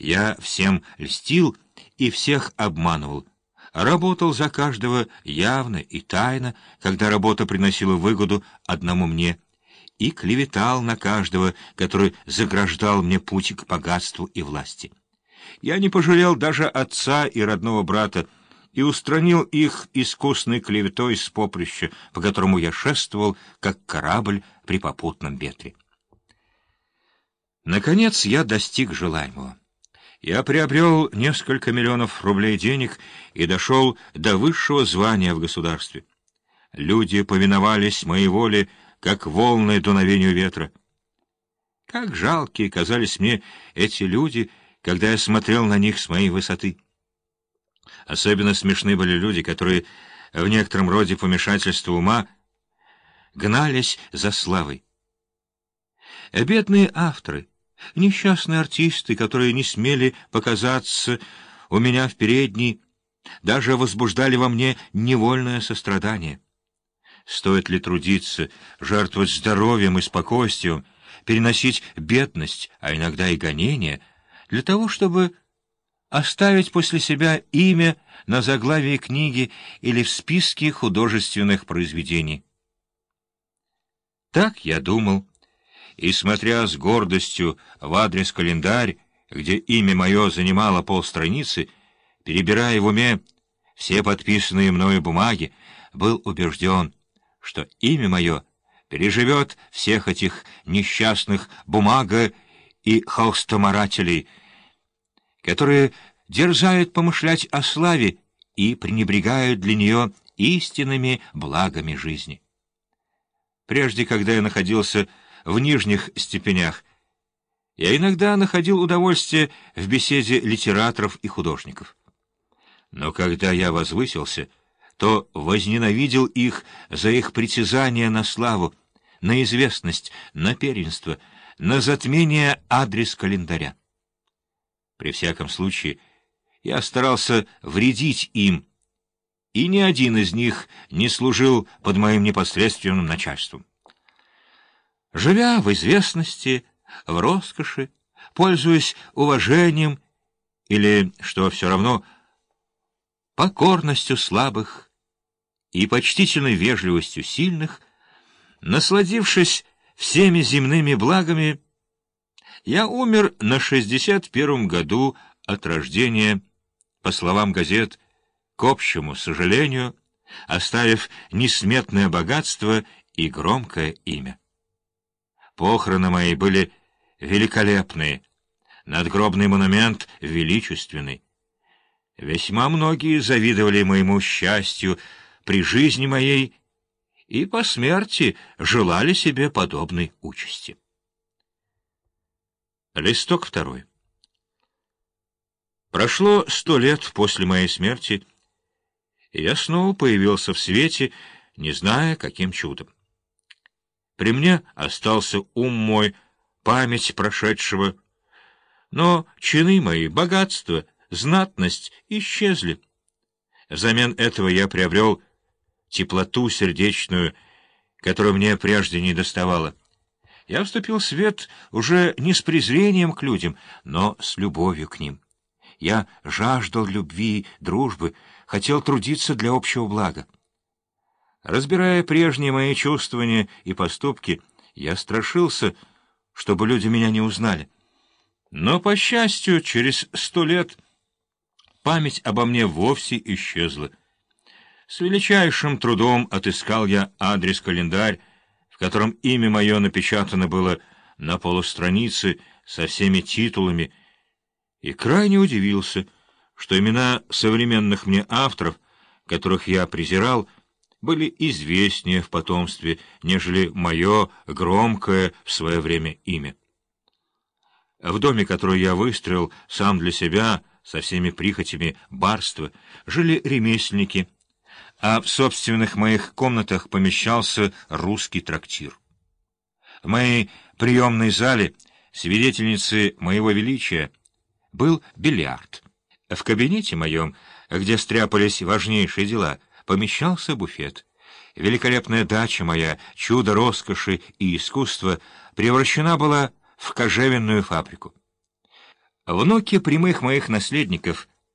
Я всем льстил и всех обманывал. Работал за каждого явно и тайно, когда работа приносила выгоду одному мне, и клеветал на каждого, который заграждал мне путь к богатству и власти. Я не пожалел даже отца и родного брата, и устранил их искусной клеветой с поприща, по которому я шествовал, как корабль при попутном ветре. Наконец я достиг желаемого. Я приобрел несколько миллионов рублей денег и дошел до высшего звания в государстве. Люди повиновались моей воле, как волны дуновению ветра. Как жалкие казались мне эти люди, когда я смотрел на них с моей высоты. Особенно смешны были люди, которые в некотором роде помешательства ума гнались за славой. Бедные авторы, несчастные артисты, которые не смели показаться у меня в передней, даже возбуждали во мне невольное сострадание. Стоит ли трудиться, жертвовать здоровьем и спокойствием, переносить бедность, а иногда и гонения, для того, чтобы оставить после себя имя на заглавии книги или в списке художественных произведений? Так я думал, и, смотря с гордостью в адрес календарь, где имя мое занимало полстраницы, перебирая в уме все подписанные мною бумаги, был убежден — что имя мое переживет всех этих несчастных бумага и холстоморателей, которые дерзают помышлять о славе и пренебрегают для нее истинными благами жизни. Прежде, когда я находился в нижних степенях, я иногда находил удовольствие в беседе литераторов и художников. Но когда я возвысился — то возненавидел их за их притязание на славу, на известность, на первенство, на затмение адрес календаря. При всяком случае, я старался вредить им, и ни один из них не служил под моим непосредственным начальством. Живя в известности, в роскоши, пользуясь уважением или, что все равно, покорностью слабых, и почтительной вежливостью сильных, насладившись всеми земными благами, я умер на шестьдесят первом году от рождения, по словам газет, к общему сожалению, оставив несметное богатство и громкое имя. Похороны мои были великолепные, надгробный монумент величественный. Весьма многие завидовали моему счастью, при жизни моей и по смерти желали себе подобной участи. Листок второй. Прошло сто лет после моей смерти, и я снова появился в свете, не зная, каким чудом. При мне остался ум мой, память прошедшего, но чины мои, богатство, знатность исчезли. Взамен этого я приобрел теплоту сердечную, которую мне прежде не доставало. Я вступил в свет уже не с презрением к людям, но с любовью к ним. Я жаждал любви, дружбы, хотел трудиться для общего блага. Разбирая прежние мои чувствования и поступки, я страшился, чтобы люди меня не узнали. Но, по счастью, через сто лет память обо мне вовсе исчезла. С величайшим трудом отыскал я адрес-календарь, в котором имя мое напечатано было на полустранице со всеми титулами, и крайне удивился, что имена современных мне авторов, которых я презирал, были известнее в потомстве, нежели мое громкое в свое время имя. В доме, который я выстроил сам для себя, со всеми прихотями барства, жили ремесленники — а в собственных моих комнатах помещался русский трактир. В моей приемной зале, свидетельницы моего величия, был бильярд. В кабинете моем, где стряпались важнейшие дела, помещался буфет. Великолепная дача моя, чудо роскоши и искусства, превращена была в кожевенную фабрику. Внуки прямых моих наследников